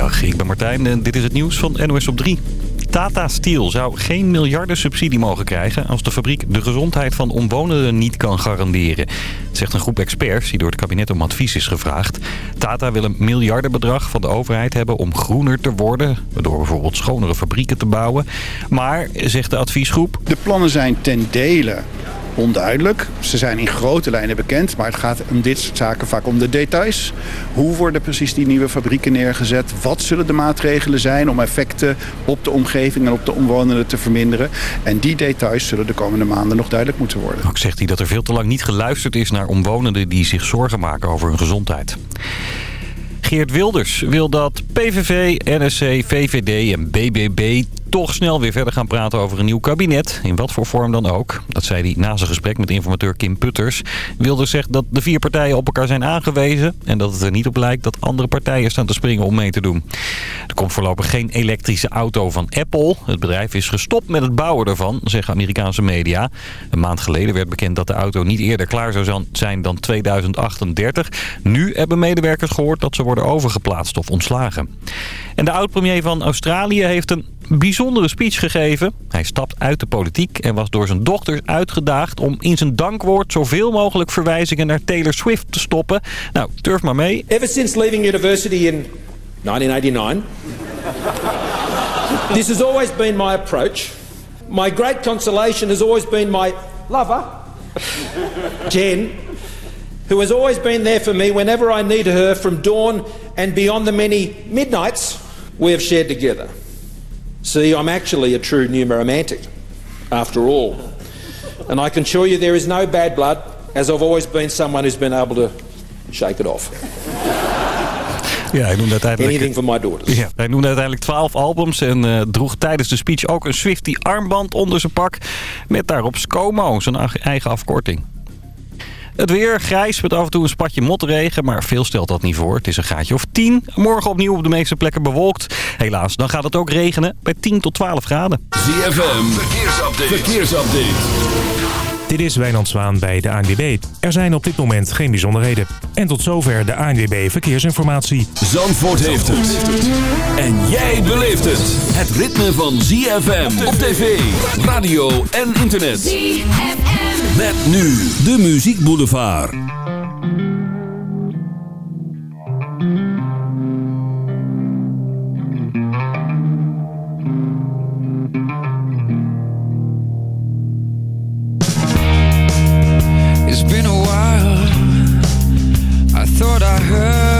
Ik ben Martijn en dit is het nieuws van NOS op 3. Tata Steel zou geen miljarden subsidie mogen krijgen als de fabriek de gezondheid van omwonenden niet kan garanderen. zegt een groep experts die door het kabinet om advies is gevraagd. Tata wil een miljardenbedrag van de overheid hebben om groener te worden, door bijvoorbeeld schonere fabrieken te bouwen. Maar, zegt de adviesgroep... De plannen zijn ten dele onduidelijk. Ze zijn in grote lijnen bekend, maar het gaat om dit soort zaken vaak om de details. Hoe worden precies die nieuwe fabrieken neergezet? Wat zullen de maatregelen zijn om effecten op de omgeving en op de omwonenden te verminderen? En die details zullen de komende maanden nog duidelijk moeten worden. Ook zegt hij dat er veel te lang niet geluisterd is naar omwonenden die zich zorgen maken over hun gezondheid. Geert Wilders wil dat PVV, NSC, VVD en BBB toch snel weer verder gaan praten over een nieuw kabinet. In wat voor vorm dan ook. Dat zei hij na zijn gesprek met informateur Kim Putters. Wilders zegt dat de vier partijen op elkaar zijn aangewezen... en dat het er niet op lijkt dat andere partijen staan te springen om mee te doen. Er komt voorlopig geen elektrische auto van Apple. Het bedrijf is gestopt met het bouwen ervan, zeggen Amerikaanse media. Een maand geleden werd bekend dat de auto niet eerder klaar zou zijn dan 2038. Nu hebben medewerkers gehoord dat ze worden overgeplaatst of ontslagen. En de oud-premier van Australië heeft een bijzondere speech gegeven. Hij stapt uit de politiek en was door zijn dochters uitgedaagd om in zijn dankwoord zoveel mogelijk verwijzingen naar Taylor Swift te stoppen. Nou, durf maar mee. Ever since leaving university in 1989, this has always been my approach. My great consolation has always been my lover, Jen, who has always been there for me whenever I needed her from dawn and beyond the many midnights we have shared together. See, I'm actually a true numismatic, after all. And I can assure you there is no bad blood, as I've always been someone who's been able to shake it off. Ja, hij noemde uiteindelijk... Anything for my daughters. Ja, hij noemde uiteindelijk 12 albums en uh, droeg tijdens de speech ook een Swifty armband onder zijn pak. Met daarop ScoMo, zijn eigen afkorting. Het weer grijs met af en toe een spatje motregen, maar veel stelt dat niet voor. Het is een gaatje of 10. Morgen opnieuw op de meeste plekken bewolkt. Helaas, dan gaat het ook regenen bij 10 tot 12 graden. ZFM, verkeersupdate. verkeersupdate. Dit is Wijnand Zwaan bij de ANWB. Er zijn op dit moment geen bijzonderheden. En tot zover de ANWB Verkeersinformatie. Zandvoort heeft het. En jij beleeft het. Het ritme van ZFM op tv, radio en internet. ZFM. Met nu de Muziek Boulevard. I thought I heard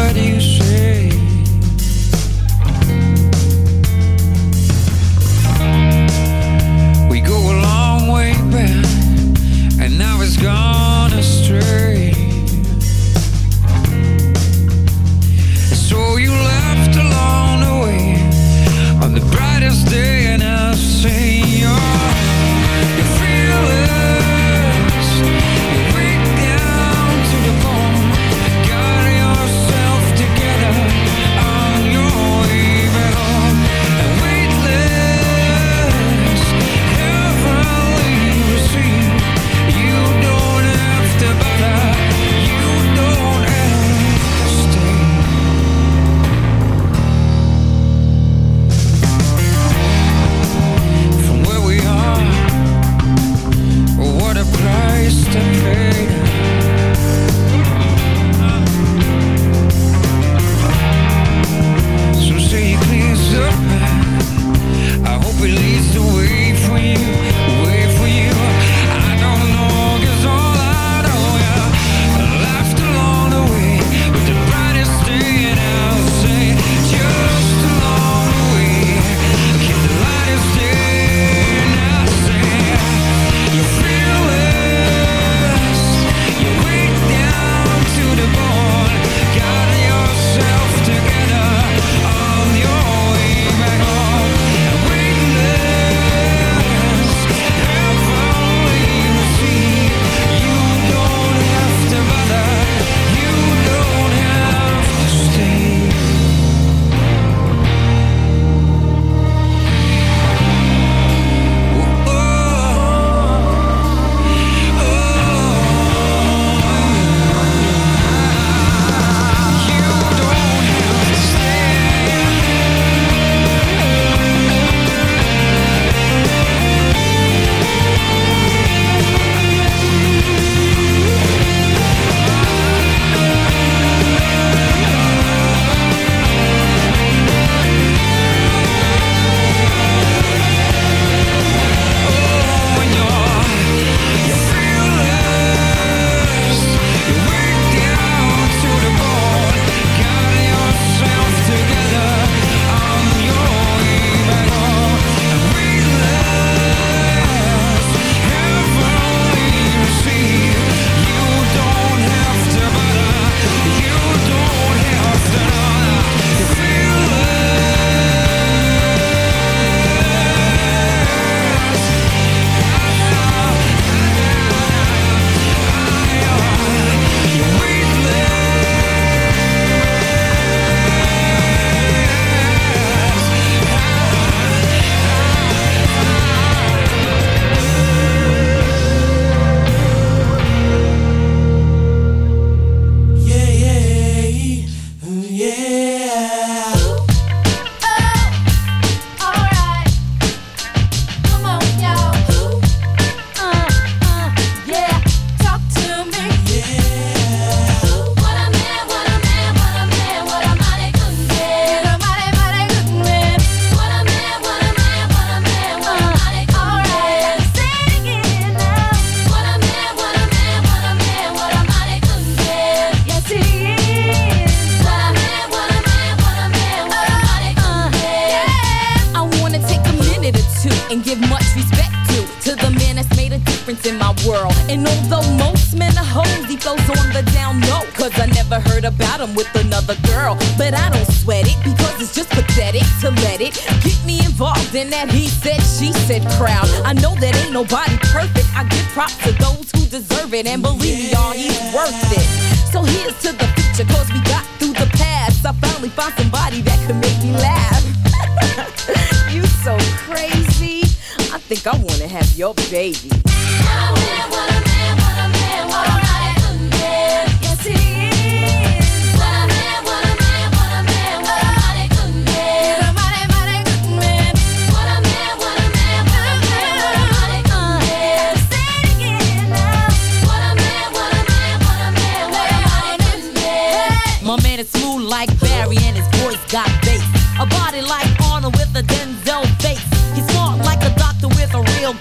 And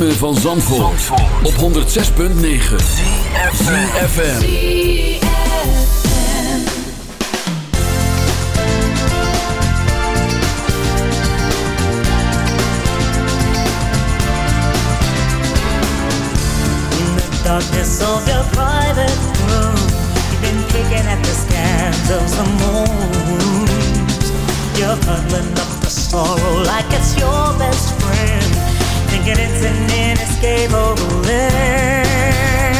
ritme van Zandvoort, op 106.9 FM. In the darkness of your private room, you've been picking at the scans of wounds. You're cuddling up the sorrow like it's your best friend, thinking it's an inescapable end.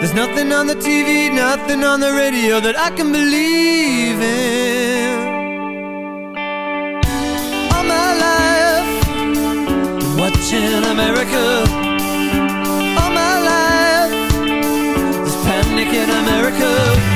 There's nothing on the TV, nothing on the radio that I can believe in. All my life, watching America. All my life, there's panic in America.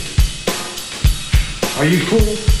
Are you cool?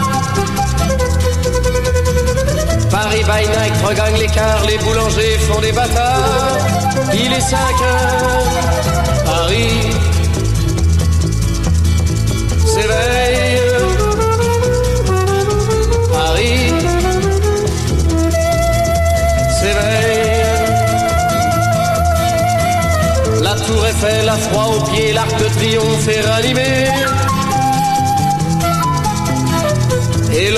Paris by night regagne l'écart, les boulangers font des bâtards. Il est 5 heures, Paris s'éveille. Paris s'éveille. La tour Eiffel a froid aux pieds, l'arc de triomphe est ranimé.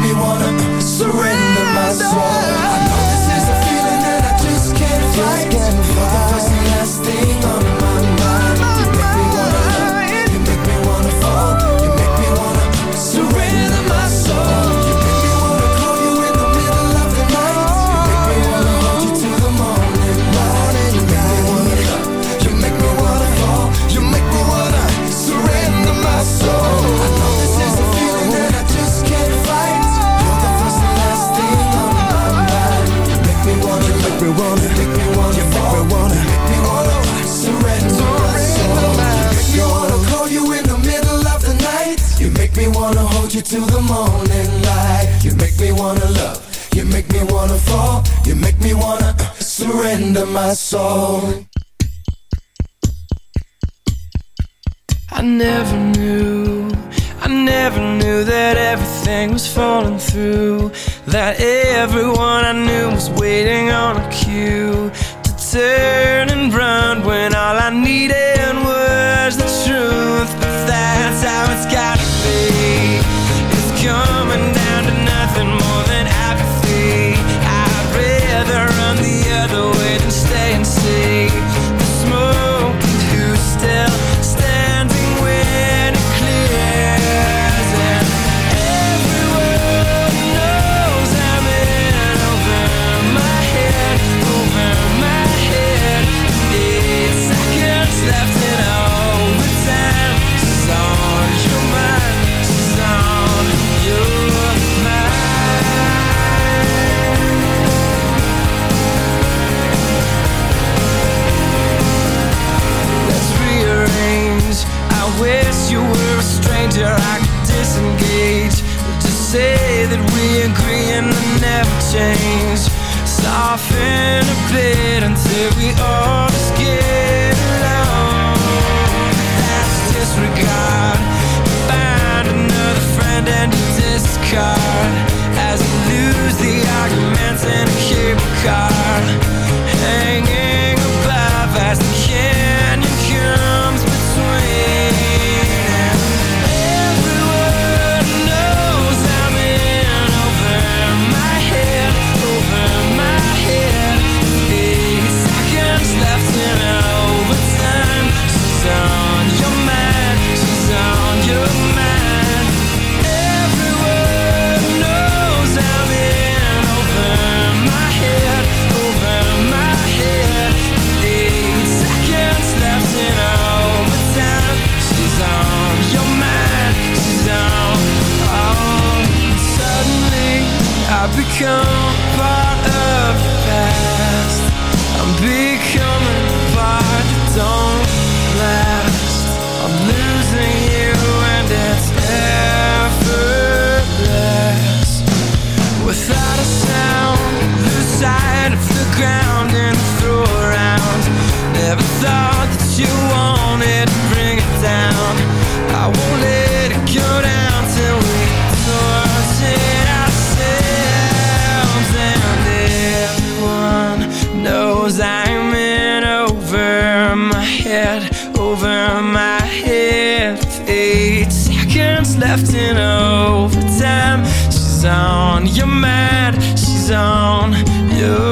make me wanna to the morning light. You make me wanna love, you make me wanna fall, you make me wanna uh, surrender my soul. I never knew, I never knew that everything was falling through. That everyone I knew was waiting on a cue to turn and run when all I needed was Coming. change Soften a bit until we are. part of the past I'm becoming part that don't last I'm losing you and it's effortless Without a sound, lose sight of the ground and throw around. Never thought that you on, you're mad, she's on you.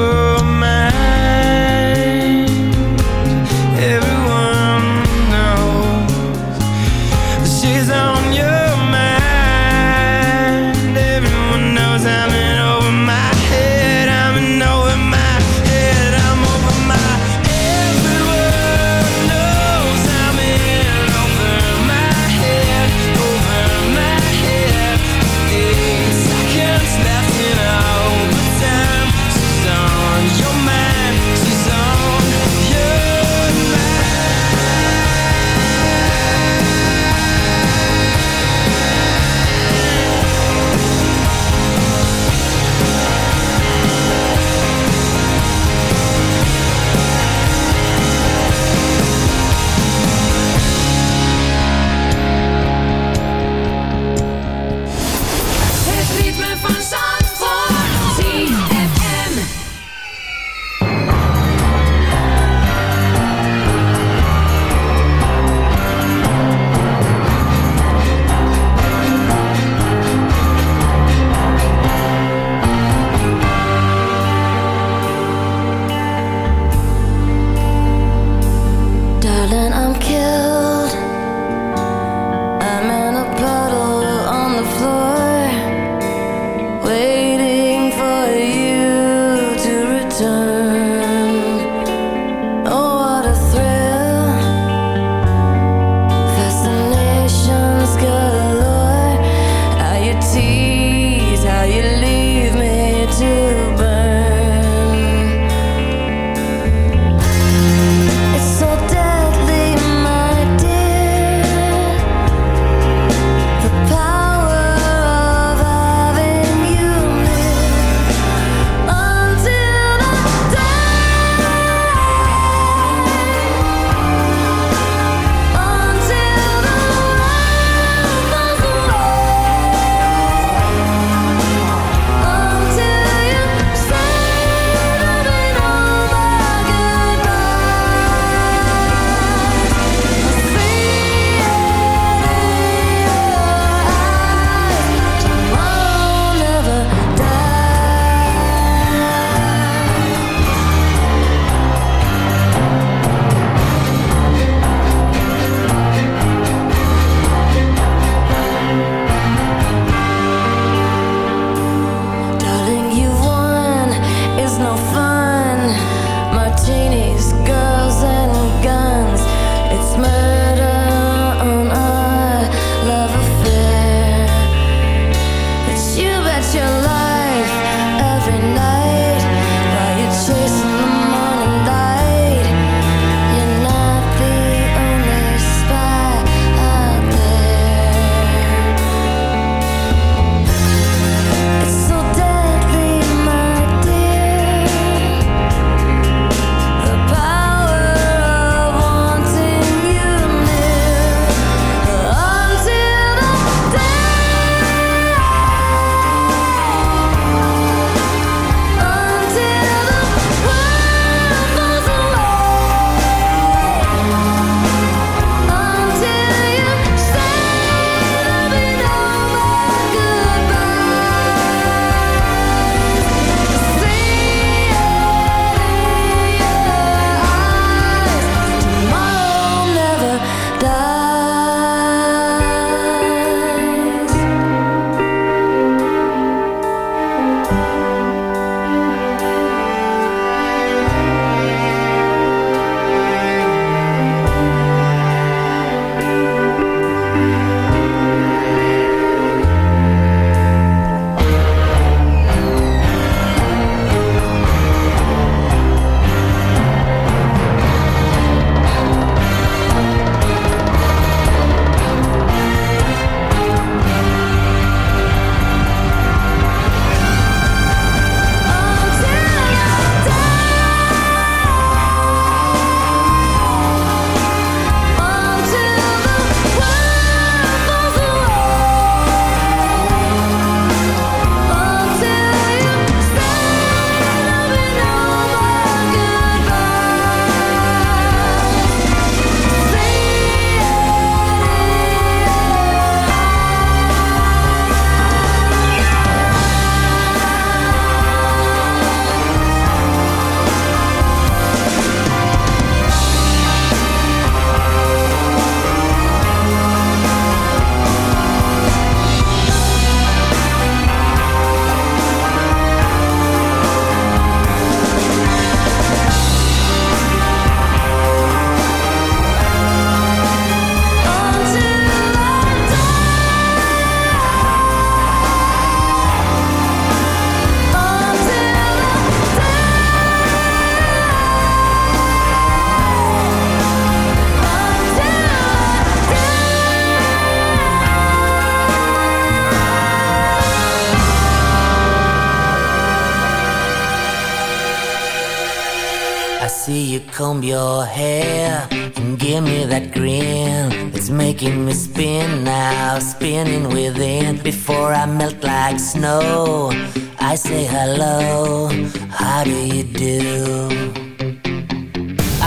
Comb your hair and give me that grin. It's making me spin now, spinning within. Before I melt like snow, I say hello. How do you do?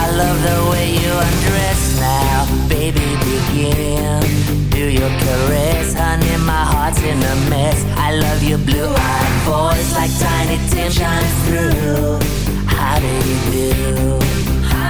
I love the way you undress now, baby. Begin. Do your caress, honey. My heart's in a mess. I love your blue-eyed voice like tiny Tim shines through. How do you do?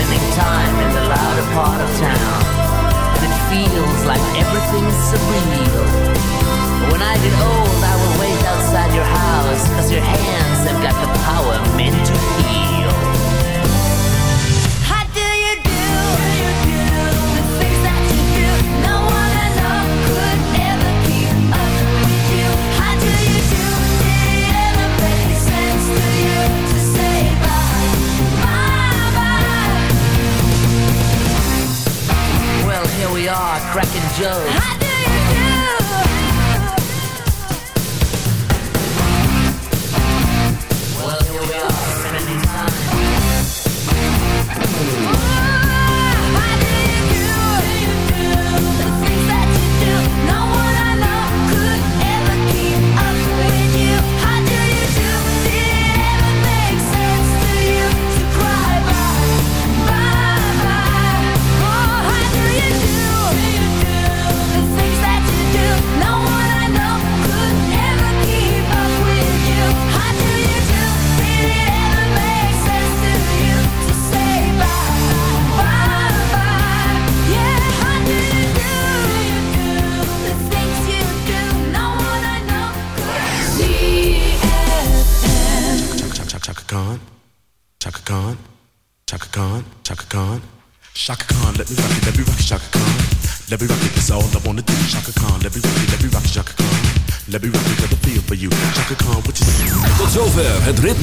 spending time in the louder part of town. And it feels like everything's surreal. When I get old, I will wait outside your house, cause your hands